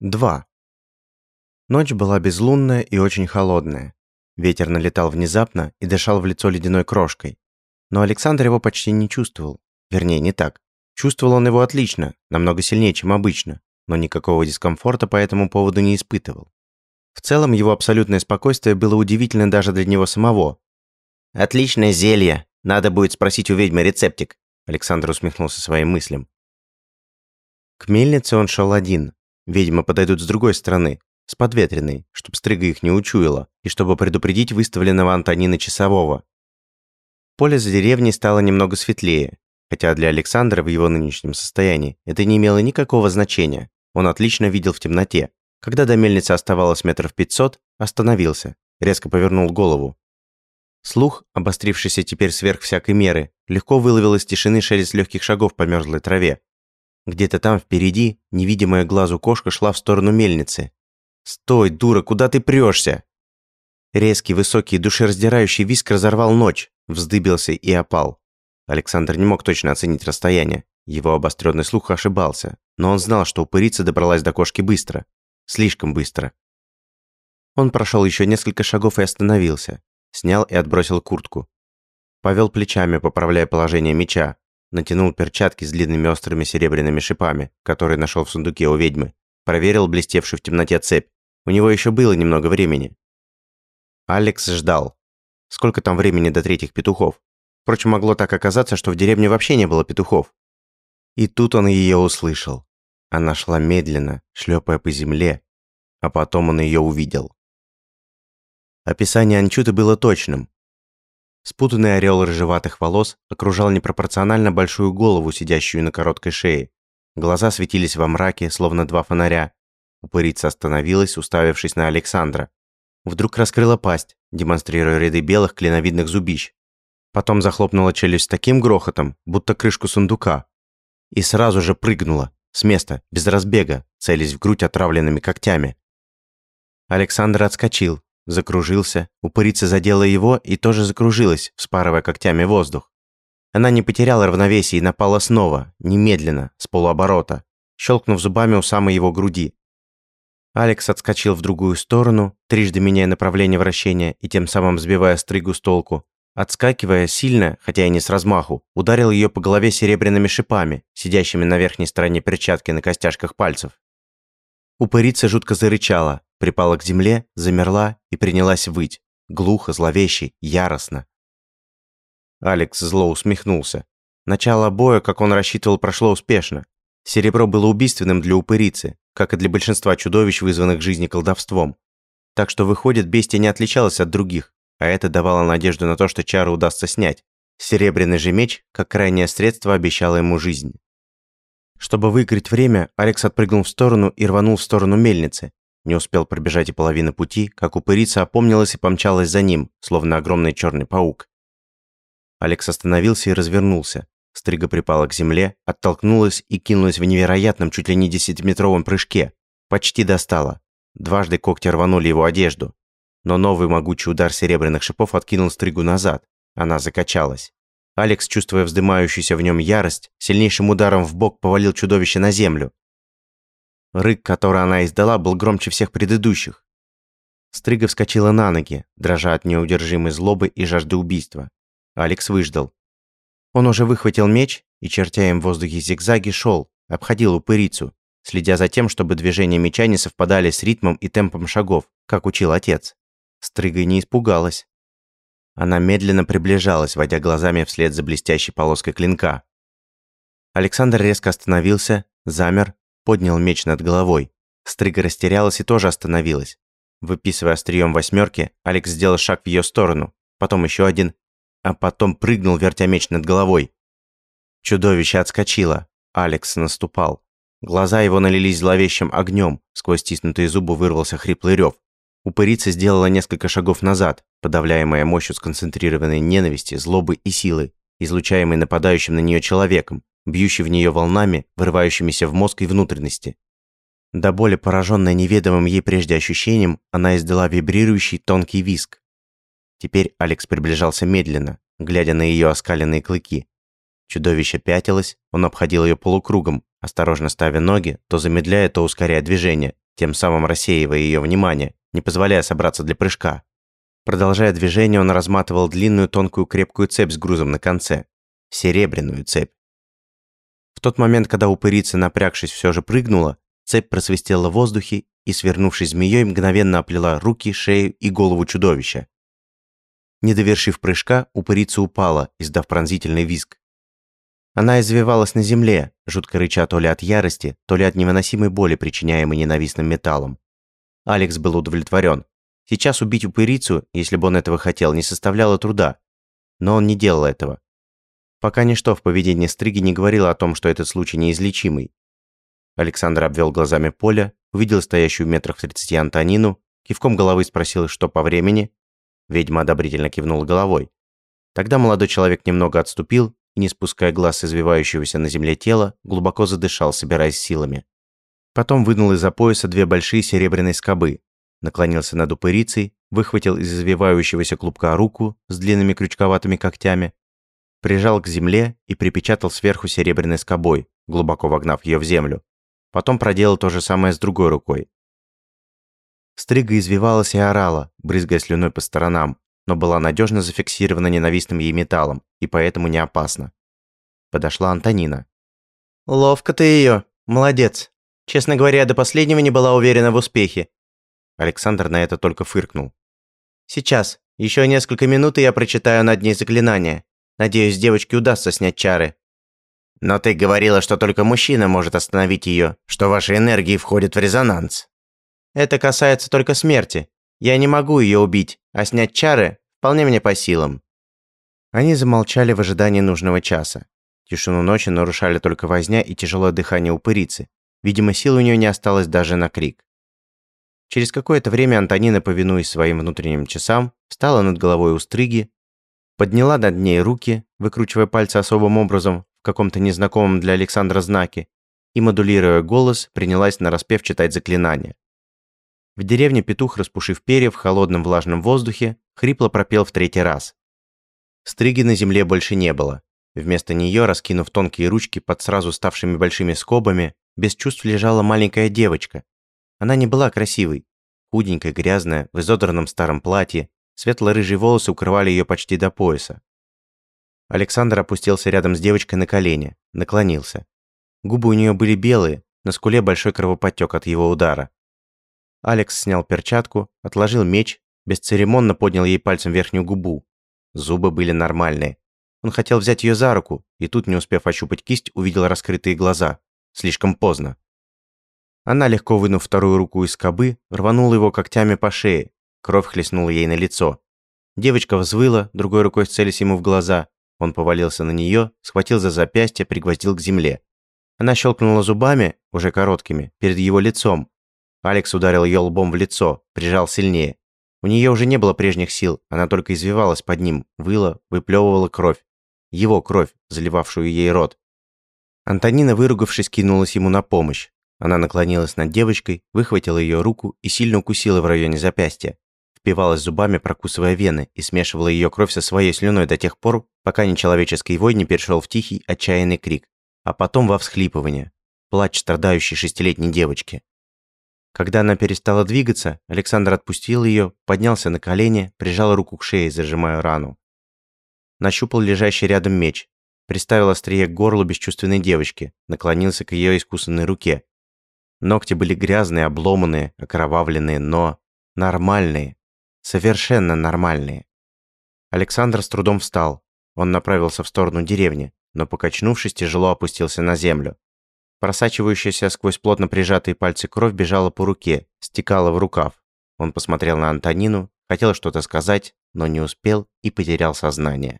2. Ночь была безлунная и очень холодная. Ветер налетал внезапно и дышал в лицо ледяной крошкой. Но Александр его почти не чувствовал. Вернее, не так. Чувствовал он его отлично, намного сильнее, чем обычно, но никакого дискомфорта по этому поводу не испытывал. В целом, его абсолютное спокойствие было удивительно даже для него самого. «Отличное зелье! Надо будет спросить у ведьмы рецептик!» Александр усмехнулся своим мыслям. К мельнице он шел один, Ведьмы подойдут с другой стороны, с подветренной, чтобы стрига их не учуяла, и чтобы предупредить выставленного Антонина часового. Поле за деревней стало немного светлее, хотя для Александра в его нынешнем состоянии это не имело никакого значения. Он отлично видел в темноте. Когда до мельницы оставалось метров пятьсот, остановился, резко повернул голову. Слух, обострившийся теперь сверх всякой меры, легко выловил из тишины шелест легких шагов по мерзлой траве, где-то там впереди невидимая глазу кошка шла в сторону мельницы. «Стой, дура, куда ты прешься?» Резкий, высокий, душераздирающий виск разорвал ночь, вздыбился и опал. Александр не мог точно оценить расстояние. Его обостренный слух ошибался, но он знал, что упырица добралась до кошки быстро. Слишком быстро. Он прошел еще несколько шагов и остановился. Снял и отбросил куртку. Повел плечами, поправляя положение меча, натянул перчатки с длинными острыми серебряными шипами, которые нашел в сундуке у ведьмы, проверил блестевшую в темноте цепь. У него еще было немного времени. Алекс ждал. Сколько там времени до третьих петухов? Впрочем, могло так оказаться, что в деревне вообще не было петухов. И тут он ее услышал. Она шла медленно, шлепая по земле, а потом он ее увидел. Описание Анчуты было точным. Спутанный орел рыжеватых волос окружал непропорционально большую голову, сидящую на короткой шее. Глаза светились во мраке, словно два фонаря. Упырица остановилась, уставившись на Александра. Вдруг раскрыла пасть, демонстрируя ряды белых клиновидных зубищ. Потом захлопнула челюсть с таким грохотом, будто крышку сундука. И сразу же прыгнула, с места, без разбега, целясь в грудь отравленными когтями. Александр отскочил, Закружился, упырица задела его и тоже закружилась, вспарывая когтями воздух. Она не потеряла равновесие и напала снова, немедленно, с полуоборота, щелкнув зубами у самой его груди. Алекс отскочил в другую сторону, трижды меняя направление вращения и тем самым сбивая стригу с толку. Отскакивая сильно, хотя и не с размаху, ударил ее по голове серебряными шипами, сидящими на верхней стороне перчатки на костяшках пальцев. Упырица жутко зарычала, припала к земле, замерла и принялась выть. Глухо, зловеще, яростно. Алекс зло усмехнулся. Начало боя, как он рассчитывал, прошло успешно. Серебро было убийственным для упырицы, как и для большинства чудовищ, вызванных жизни колдовством. Так что, выходит, бестия не отличалась от других, а это давало надежду на то, что чару удастся снять. Серебряный же меч, как крайнее средство, обещало ему жизнь. Чтобы выиграть время, Алекс отпрыгнул в сторону и рванул в сторону мельницы, не успел пробежать и половины пути, как упырица опомнилась и помчалась за ним, словно огромный черный паук. Алекс остановился и развернулся. Стрига припала к земле, оттолкнулась и кинулась в невероятном, чуть ли не десятиметровом прыжке. Почти достала. Дважды когти рванули его одежду. Но новый могучий удар серебряных шипов откинул стригу назад. Она закачалась. Алекс, чувствуя вздымающуюся в нем ярость, сильнейшим ударом в бок повалил чудовище на землю. Рык, который она издала, был громче всех предыдущих. Стрига вскочила на ноги, дрожа от неудержимой злобы и жажды убийства. Алекс выждал. Он уже выхватил меч и, чертя им в воздухе зигзаги, шел, обходил упырицу, следя за тем, чтобы движения меча не совпадали с ритмом и темпом шагов, как учил отец. Стрига не испугалась. Она медленно приближалась, водя глазами вслед за блестящей полоской клинка. Александр резко остановился, замер, поднял меч над головой. Стрига растерялась и тоже остановилась. Выписывая острием восьмерки, Алекс сделал шаг в ее сторону, потом еще один, а потом прыгнул, вертя меч над головой. Чудовище отскочило. Алекс наступал. Глаза его налились зловещим огнем, сквозь стиснутые зубы вырвался хриплый рев. Упырица сделала несколько шагов назад, подавляемая мощью сконцентрированной ненависти, злобы и силы, излучаемой нападающим на нее человеком, бьющий в нее волнами, вырывающимися в мозг и внутренности. До боли пораженная неведомым ей прежде ощущением, она издала вибрирующий тонкий виск. Теперь Алекс приближался медленно, глядя на ее оскаленные клыки. Чудовище пятилось, он обходил ее полукругом, осторожно ставя ноги, то замедляя, то ускоряя движение, тем самым рассеивая ее внимание, не позволяя собраться для прыжка. Продолжая движение, он разматывал длинную тонкую крепкую цепь с грузом на конце. Серебряную цепь. В тот момент, когда упырица, напрягшись, все же прыгнула, цепь просвистела в воздухе и, свернувшись змеей, мгновенно оплела руки, шею и голову чудовища. Не довершив прыжка, упырица упала, издав пронзительный визг. Она извивалась на земле, жутко рыча то ли от ярости, то ли от невыносимой боли, причиняемой ненавистным металлом. Алекс был удовлетворен. Сейчас убить упырицу, если бы он этого хотел, не составляло труда. Но он не делал этого. Пока ничто в поведении Стриги не говорило о том, что этот случай неизлечимый. Александр обвел глазами поле, увидел стоящую в метрах в тридцати Антонину, кивком головы спросил, что по времени. Ведьма одобрительно кивнула головой. Тогда молодой человек немного отступил и, не спуская глаз извивающегося на земле тела, глубоко задышал, собираясь силами. Потом вынул из-за пояса две большие серебряные скобы, наклонился над упырицей, выхватил из извивающегося клубка руку с длинными крючковатыми когтями, прижал к земле и припечатал сверху серебряной скобой, глубоко вогнав ее в землю. Потом проделал то же самое с другой рукой. Стрига извивалась и орала, брызгая слюной по сторонам, но была надежно зафиксирована ненавистным ей металлом и поэтому не опасна. Подошла Антонина. «Ловко ты ее, молодец. Честно говоря, до последнего не была уверена в успехе». Александр на это только фыркнул. «Сейчас, еще несколько минут, и я прочитаю над ней заклинание. Надеюсь, девочке удастся снять чары. Но ты говорила, что только мужчина может остановить ее, что ваши энергии входят в резонанс. Это касается только смерти. Я не могу ее убить, а снять чары вполне мне по силам. Они замолчали в ожидании нужного часа. Тишину ночи нарушали только возня и тяжелое дыхание упырицы. Видимо, сил у нее не осталось даже на крик. Через какое-то время Антонина, повинуясь своим внутренним часам, встала над головой у подняла над ней руки, выкручивая пальцы особым образом, в каком-то незнакомом для Александра знаке, и, модулируя голос, принялась нараспев читать заклинание. В деревне петух, распушив перья в холодном влажном воздухе, хрипло пропел в третий раз. Стриги на земле больше не было. Вместо нее, раскинув тонкие ручки под сразу ставшими большими скобами, без чувств лежала маленькая девочка. Она не была красивой. Худенькая, грязная, в изодранном старом платье, Светло-рыжие волосы укрывали ее почти до пояса. Александр опустился рядом с девочкой на колени, наклонился. Губы у нее были белые, на скуле большой кровоподтек от его удара. Алекс снял перчатку, отложил меч, бесцеремонно поднял ей пальцем верхнюю губу. Зубы были нормальные. Он хотел взять ее за руку, и тут, не успев ощупать кисть, увидел раскрытые глаза. Слишком поздно. Она, легко вынув вторую руку из скобы, рванула его когтями по шее, Кровь хлестнула ей на лицо. Девочка взвыла, другой рукой целясь ему в глаза. Он повалился на нее, схватил за запястье, пригвоздил к земле. Она щелкнула зубами, уже короткими, перед его лицом. Алекс ударил ее лбом в лицо, прижал сильнее. У нее уже не было прежних сил, она только извивалась под ним, выла, выплевывала кровь. Его кровь, заливавшую ей рот. Антонина, выругавшись, кинулась ему на помощь. Она наклонилась над девочкой, выхватила ее руку и сильно укусила в районе запястья впивалась зубами, прокусывая вены, и смешивала ее кровь со своей слюной до тех пор, пока нечеловеческий вой не перешел в тихий, отчаянный крик, а потом во всхлипывание, плач страдающей шестилетней девочки. Когда она перестала двигаться, Александр отпустил ее, поднялся на колени, прижал руку к шее, зажимая рану. Нащупал лежащий рядом меч, приставил острие к горлу бесчувственной девочки, наклонился к ее искусанной руке. Ногти были грязные, обломанные, окровавленные, но нормальные. Совершенно нормальные. Александр с трудом встал. Он направился в сторону деревни, но, покачнувшись, тяжело опустился на землю. Просачивающаяся сквозь плотно прижатые пальцы кровь бежала по руке, стекала в рукав. Он посмотрел на Антонину, хотел что-то сказать, но не успел и потерял сознание.